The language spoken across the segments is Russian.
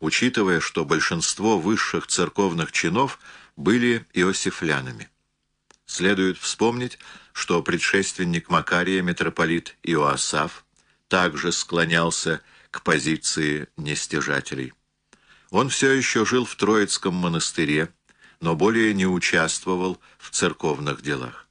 учитывая, что большинство высших церковных чинов были иосифлянами. Следует вспомнить, что предшественник Макария, митрополит Иоасаф, также склонялся к позиции нестяжателей. Он все еще жил в Троицком монастыре, но более не участвовал в церковных делах.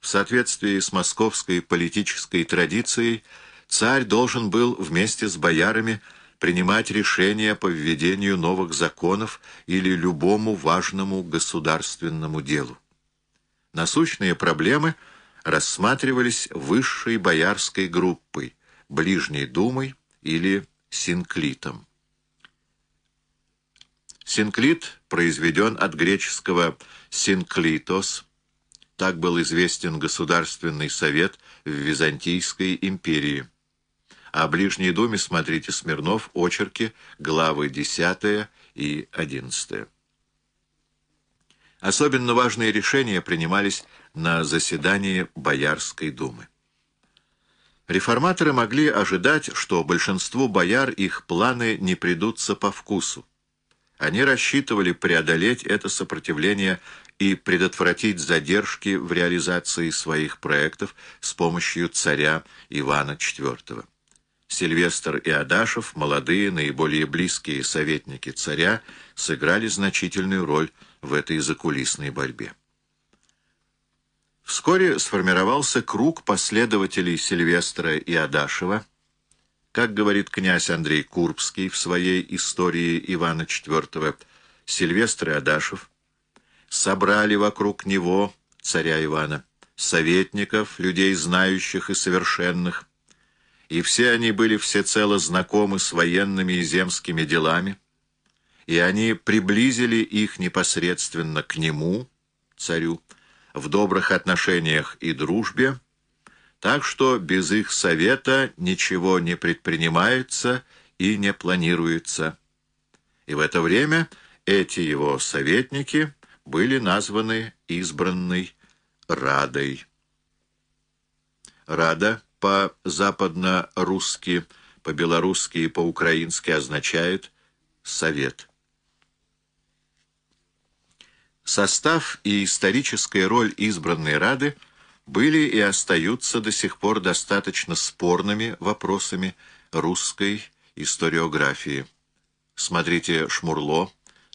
В соответствии с московской политической традицией царь должен был вместе с боярами принимать решения по введению новых законов или любому важному государственному делу. Насущные проблемы рассматривались высшей боярской группой, ближней думой или синклитом. Синклит произведен от греческого «синклитос», так был известен Государственный совет в Византийской империи. О Ближней Думе смотрите Смирнов, очерки, главы 10 и 11. Особенно важные решения принимались на заседании Боярской думы. Реформаторы могли ожидать, что большинству бояр их планы не придутся по вкусу. Они рассчитывали преодолеть это сопротивление и предотвратить задержки в реализации своих проектов с помощью царя Ивана IV. Сильвестр и Адашев, молодые, наиболее близкие советники царя, сыграли значительную роль в этой закулисной борьбе. Вскоре сформировался круг последователей Сильвестра и Адашева, как говорит князь Андрей Курбский в своей истории Ивана IV, Сильвестр и Адашев собрали вокруг него, царя Ивана, советников, людей знающих и совершенных, и все они были всецело знакомы с военными и земскими делами, и они приблизили их непосредственно к нему, царю, в добрых отношениях и дружбе, так что без их совета ничего не предпринимается и не планируется. И в это время эти его советники были названы избранной Радой. Рада по-западно-русски, по-белорусски и по-украински означает «совет». Состав и историческая роль избранной Рады были и остаются до сих пор достаточно спорными вопросами русской историографии. Смотрите Шмурло,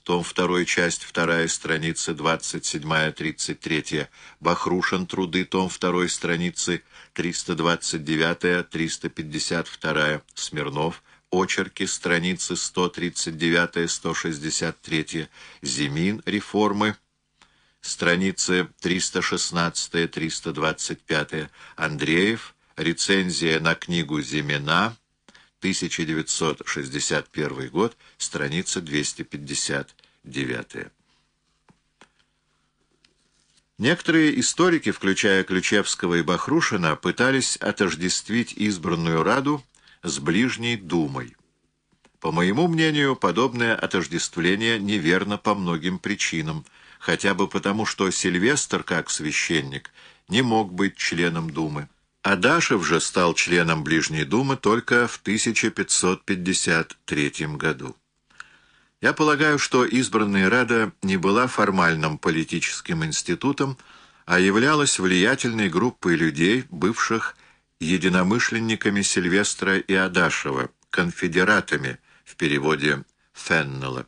том 2, часть 2, страницы 27-33, Бахрушин, труды, том 2, страницы 329-352, Смирнов, очерки, страницы 139-163, Зимин, реформы, страницы 316-325, Андреев, рецензия на книгу Зимина, 1961 год, страница 259. Некоторые историки, включая Ключевского и Бахрушина, пытались отождествить избранную Раду с ближней думой. По моему мнению, подобное отождествление неверно по многим причинам, хотя бы потому, что Сильвестр, как священник, не мог быть членом Думы. Адашев же стал членом Ближней Думы только в 1553 году. Я полагаю, что избранная Рада не была формальным политическим институтом, а являлась влиятельной группой людей, бывших единомышленниками Сильвестра и Адашева, конфедератами в переводе Феннелла.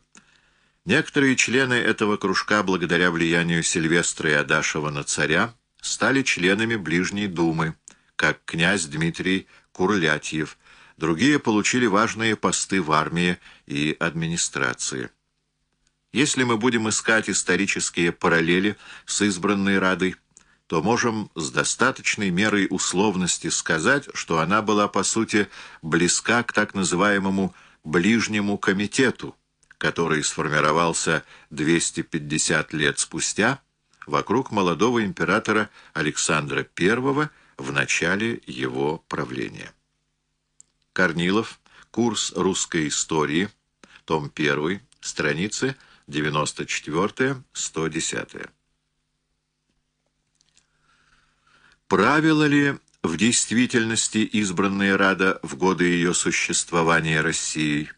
Некоторые члены этого кружка, благодаря влиянию Сильвестра и Адашева на царя, стали членами Ближней Думы, как князь Дмитрий Курлятьев, другие получили важные посты в армии и администрации. Если мы будем искать исторические параллели с избранной Радой, то можем с достаточной мерой условности сказать, что она была, по сути, близка к так называемому «ближнему комитету», который сформировался 250 лет спустя вокруг молодого императора Александра I в начале его правления. Корнилов, курс русской истории, том 1, страницы 94-110. Правила ли в действительности избранная Рада в годы ее существования Россией?